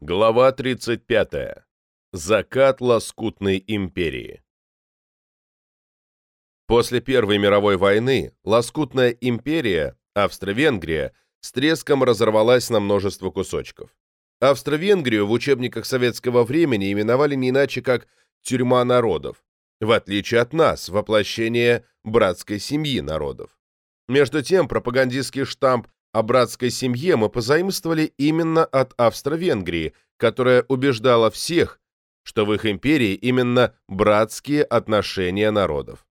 Глава 35. Закат лоскутной империи. После Первой мировой войны лоскутная империя, Австро-Венгрия, с треском разорвалась на множество кусочков. Австро-Венгрию в учебниках советского времени именовали не иначе как «тюрьма народов», в отличие от нас, воплощение братской семьи народов. Между тем, пропагандистский штамп о братской семье мы позаимствовали именно от Австро-Венгрии, которая убеждала всех, что в их империи именно братские отношения народов.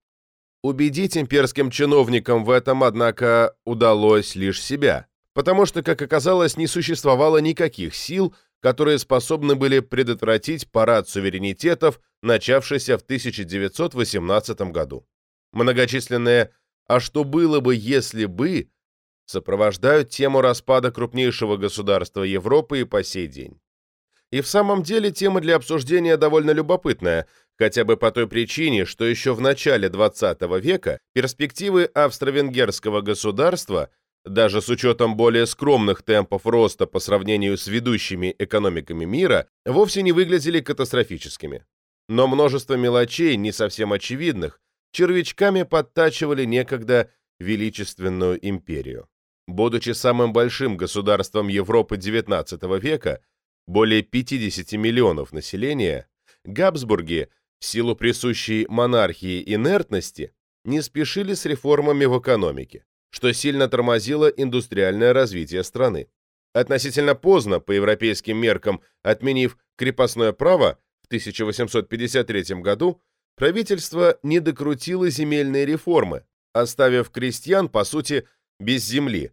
Убедить имперским чиновникам в этом, однако, удалось лишь себя, потому что, как оказалось, не существовало никаких сил, которые способны были предотвратить парад суверенитетов, начавшийся в 1918 году. Многочисленные «а что было бы, если бы» сопровождают тему распада крупнейшего государства Европы и по сей день. И в самом деле тема для обсуждения довольно любопытная, хотя бы по той причине, что еще в начале XX века перспективы австро-венгерского государства, даже с учетом более скромных темпов роста по сравнению с ведущими экономиками мира, вовсе не выглядели катастрофическими. Но множество мелочей, не совсем очевидных, червячками подтачивали некогда величественную империю. Будучи самым большим государством Европы XIX века, более 50 миллионов населения, Габсбурги, в силу присущей монархии инертности, не спешили с реформами в экономике, что сильно тормозило индустриальное развитие страны. Относительно поздно, по европейским меркам, отменив крепостное право в 1853 году, правительство не докрутило земельные реформы, оставив крестьян, по сути, без земли,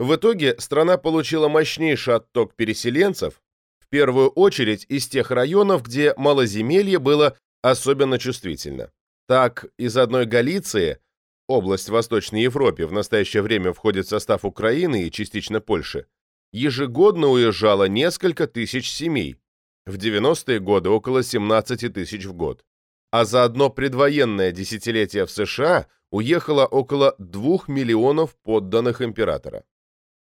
в итоге страна получила мощнейший отток переселенцев, в первую очередь из тех районов, где малоземелье было особенно чувствительно. Так, из одной Галиции, область в Восточной Европе, в настоящее время входит в состав Украины и частично Польши, ежегодно уезжало несколько тысяч семей, в 90-е годы около 17 тысяч в год. А за одно предвоенное десятилетие в США уехало около 2 миллионов подданных императора.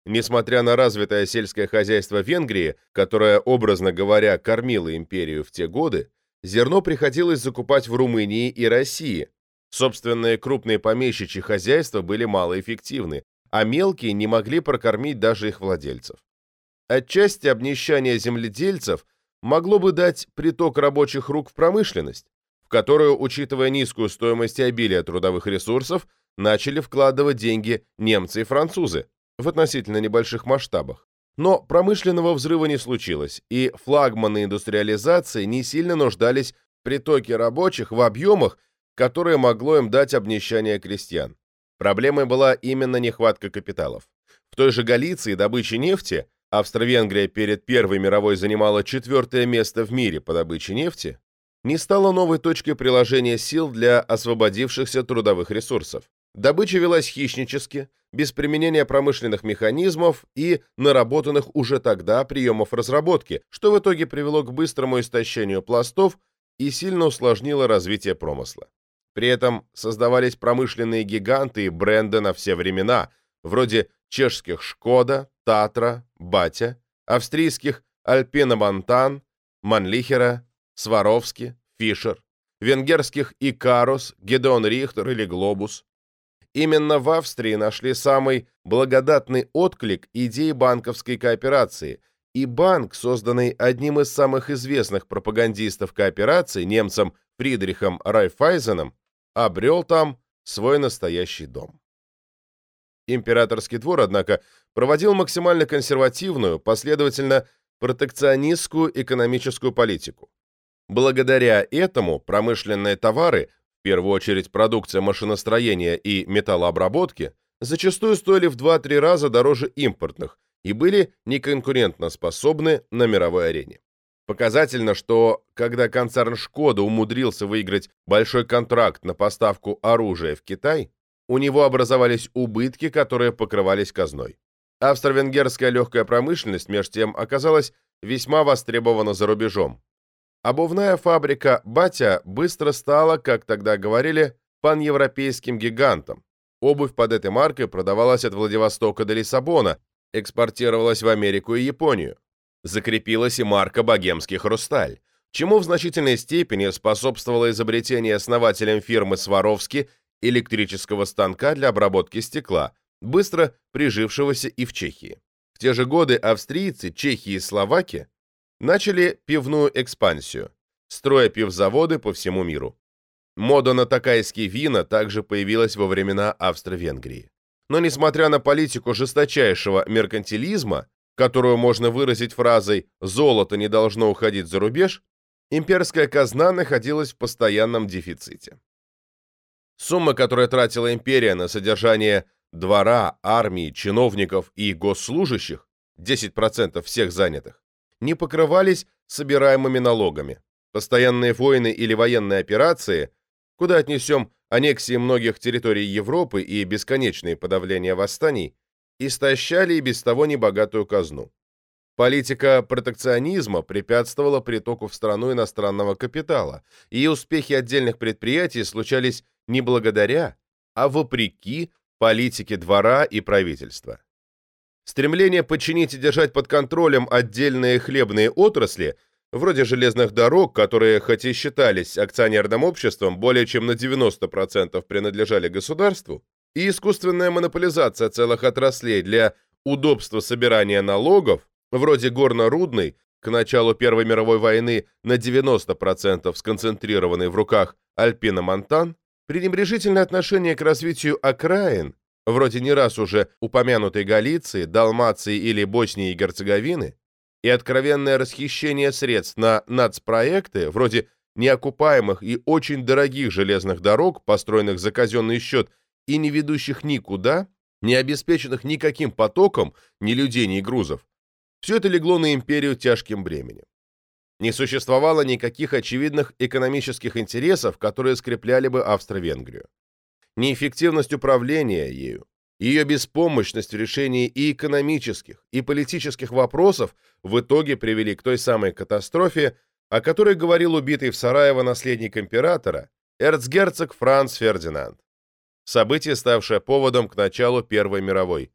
Несмотря на развитое сельское хозяйство Венгрии, которое, образно говоря, кормило империю в те годы, зерно приходилось закупать в Румынии и России. Собственные крупные помещичьи хозяйства были малоэффективны, а мелкие не могли прокормить даже их владельцев. Отчасти обнищание земледельцев могло бы дать приток рабочих рук в промышленность, в которую, учитывая низкую стоимость и обилие трудовых ресурсов, начали вкладывать деньги немцы и французы, в относительно небольших масштабах. Но промышленного взрыва не случилось, и флагманы индустриализации не сильно нуждались в притоке рабочих в объемах, которые могло им дать обнищание крестьян. Проблемой была именно нехватка капиталов. В той же Галиции добыча нефти, Австро-Венгрия перед Первой мировой занимала четвертое место в мире по добыче нефти, не стала новой точкой приложения сил для освободившихся трудовых ресурсов. Добыча велась хищнически, без применения промышленных механизмов и наработанных уже тогда приемов разработки, что в итоге привело к быстрому истощению пластов и сильно усложнило развитие промысла. При этом создавались промышленные гиганты и бренды на все времена, вроде чешских «Шкода», «Татра», «Батя», австрийских «Альпина Монтан», «Манлихера», «Сваровски», «Фишер», венгерских «Икарус», «Гедеон Рихтер» или «Глобус», Именно в Австрии нашли самый благодатный отклик идеи банковской кооперации, и банк, созданный одним из самых известных пропагандистов кооперации, немцем Фридрихом Райфайзеном, обрел там свой настоящий дом. Императорский двор, однако, проводил максимально консервативную, последовательно протекционистскую экономическую политику. Благодаря этому промышленные товары в первую очередь продукция машиностроения и металлообработки, зачастую стоили в 2-3 раза дороже импортных и были неконкурентно способны на мировой арене. Показательно, что когда концерн «Шкода» умудрился выиграть большой контракт на поставку оружия в Китай, у него образовались убытки, которые покрывались казной. Австро-венгерская легкая промышленность, между тем, оказалась весьма востребована за рубежом. Обувная фабрика «Батя» быстро стала, как тогда говорили, паневропейским гигантом. Обувь под этой маркой продавалась от Владивостока до Лиссабона, экспортировалась в Америку и Японию. Закрепилась и марка «Богемский хрусталь», чему в значительной степени способствовало изобретение основателем фирмы Сваровски электрического станка для обработки стекла, быстро прижившегося и в Чехии. В те же годы австрийцы, чехи и словаки начали пивную экспансию, строя пивзаводы по всему миру. Мода на такайские вина также появилась во времена Австро-Венгрии. Но несмотря на политику жесточайшего меркантилизма, которую можно выразить фразой «золото не должно уходить за рубеж», имперская казна находилась в постоянном дефиците. Сумма, которую тратила империя на содержание двора, армии, чиновников и госслужащих, 10% всех занятых, не покрывались собираемыми налогами. Постоянные войны или военные операции, куда отнесем аннексии многих территорий Европы и бесконечные подавления восстаний, истощали и без того небогатую казну. Политика протекционизма препятствовала притоку в страну иностранного капитала, и успехи отдельных предприятий случались не благодаря, а вопреки политике двора и правительства. Стремление подчинить и держать под контролем отдельные хлебные отрасли, вроде железных дорог, которые, хоть и считались акционерным обществом, более чем на 90% принадлежали государству, и искусственная монополизация целых отраслей для удобства собирания налогов, вроде горно-рудной, к началу Первой мировой войны на 90% сконцентрированной в руках Альпина-Монтан, пренебрежительное отношение к развитию окраин, вроде не раз уже упомянутой Галиции, Далмации или Боснии и Герцеговины, и откровенное расхищение средств на нацпроекты, вроде неокупаемых и очень дорогих железных дорог, построенных за казенный счет и не ведущих никуда, не обеспеченных никаким потоком ни людей, ни грузов, все это легло на империю тяжким бременем. Не существовало никаких очевидных экономических интересов, которые скрепляли бы Австро-Венгрию. Неэффективность управления ею, ее беспомощность в решении и экономических, и политических вопросов в итоге привели к той самой катастрофе, о которой говорил убитый в Сараево наследник императора, эрцгерцог Франц Фердинанд. Событие, ставшее поводом к началу Первой мировой.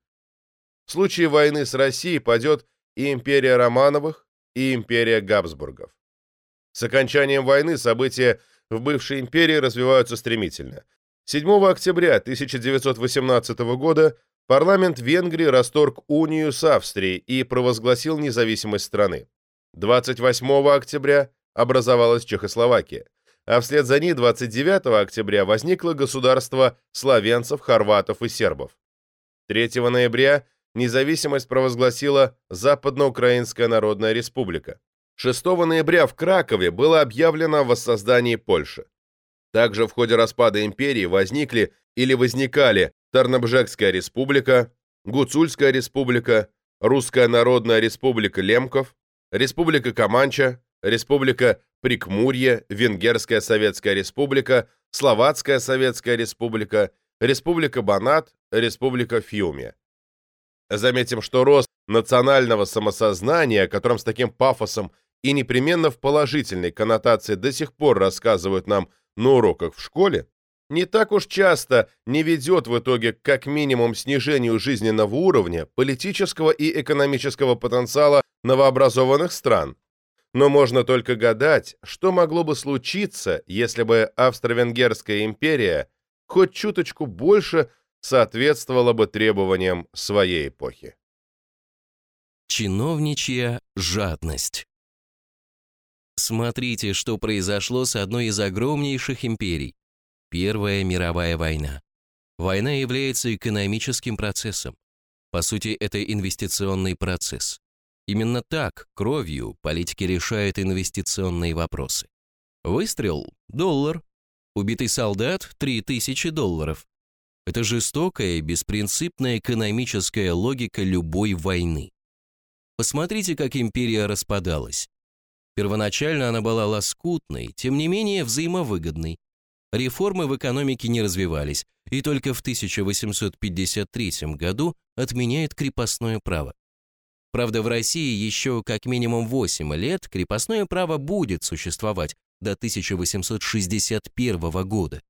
В случае войны с Россией падет и империя Романовых, и империя Габсбургов. С окончанием войны события в бывшей империи развиваются стремительно. 7 октября 1918 года парламент Венгрии расторг унию с Австрией и провозгласил независимость страны. 28 октября образовалась Чехословакия, а вслед за ней 29 октября возникло государство славянцев, хорватов и сербов. 3 ноября независимость провозгласила Западноукраинская Народная Республика. 6 ноября в Кракове было объявлено о воссоздании Польши. Также в ходе распада империи возникли или возникали Тарнобжекская республика, Гуцульская республика, Русская Народная Республика Лемков, Республика Каманча, Республика Прикмурье, Венгерская Советская Республика, Словацкая Советская Республика, Республика Банат, Республика Фьюме. Заметим, что рост национального самосознания, о котором с таким пафосом и непременно в положительной коннотации до сих пор рассказывают нам на уроках в школе, не так уж часто не ведет в итоге к как минимум снижению жизненного уровня, политического и экономического потенциала новообразованных стран. Но можно только гадать, что могло бы случиться, если бы Австро-Венгерская империя хоть чуточку больше соответствовало бы требованиям своей эпохи. Чиновничья жадность Смотрите, что произошло с одной из огромнейших империй. Первая мировая война. Война является экономическим процессом. По сути, это инвестиционный процесс. Именно так, кровью, политики решают инвестиционные вопросы. Выстрел – доллар. Убитый солдат – 3000 долларов. Это жестокая беспринципная экономическая логика любой войны. Посмотрите, как империя распадалась. Первоначально она была лоскутной, тем не менее взаимовыгодной. Реформы в экономике не развивались, и только в 1853 году отменяют крепостное право. Правда, в России еще как минимум 8 лет крепостное право будет существовать до 1861 года.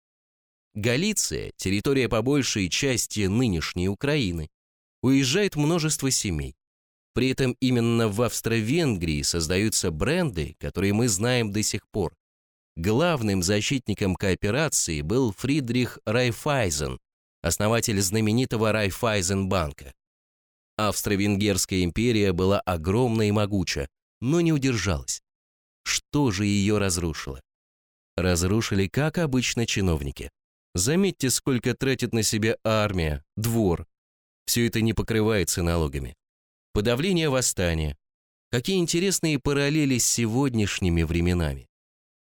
Галиция, территория по большей части нынешней Украины, уезжает множество семей. При этом именно в Австро-Венгрии создаются бренды, которые мы знаем до сих пор. Главным защитником кооперации был Фридрих Райфайзен, основатель знаменитого Райфайзенбанка. Австро-Венгерская империя была огромна и могуча, но не удержалась. Что же ее разрушило? Разрушили, как обычно, чиновники. Заметьте, сколько тратит на себя армия, двор. Все это не покрывается налогами. Подавление восстания. Какие интересные параллели с сегодняшними временами.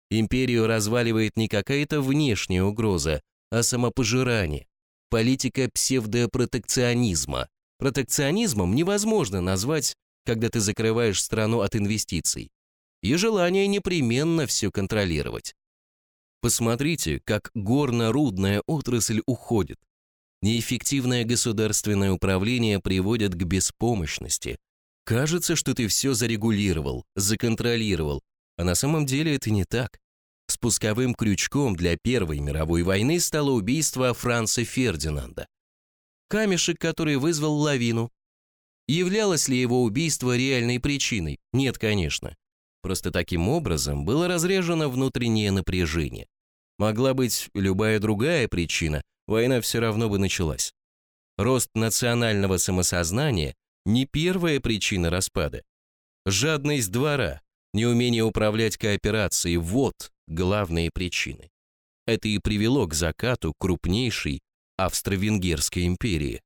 Империю разваливает не какая-то внешняя угроза, а самопожирание. Политика псевдопротекционизма. Протекционизмом невозможно назвать, когда ты закрываешь страну от инвестиций. И желание непременно все контролировать. Посмотрите, как горно-рудная отрасль уходит. Неэффективное государственное управление приводит к беспомощности. Кажется, что ты все зарегулировал, законтролировал, а на самом деле это не так. Спусковым крючком для Первой мировой войны стало убийство Франца Фердинанда. Камешек, который вызвал лавину. Являлось ли его убийство реальной причиной? Нет, конечно. Просто таким образом было разрежено внутреннее напряжение. Могла быть любая другая причина, война все равно бы началась. Рост национального самосознания – не первая причина распада. Жадность двора, неумение управлять кооперацией – вот главные причины. Это и привело к закату крупнейшей Австро-Венгерской империи.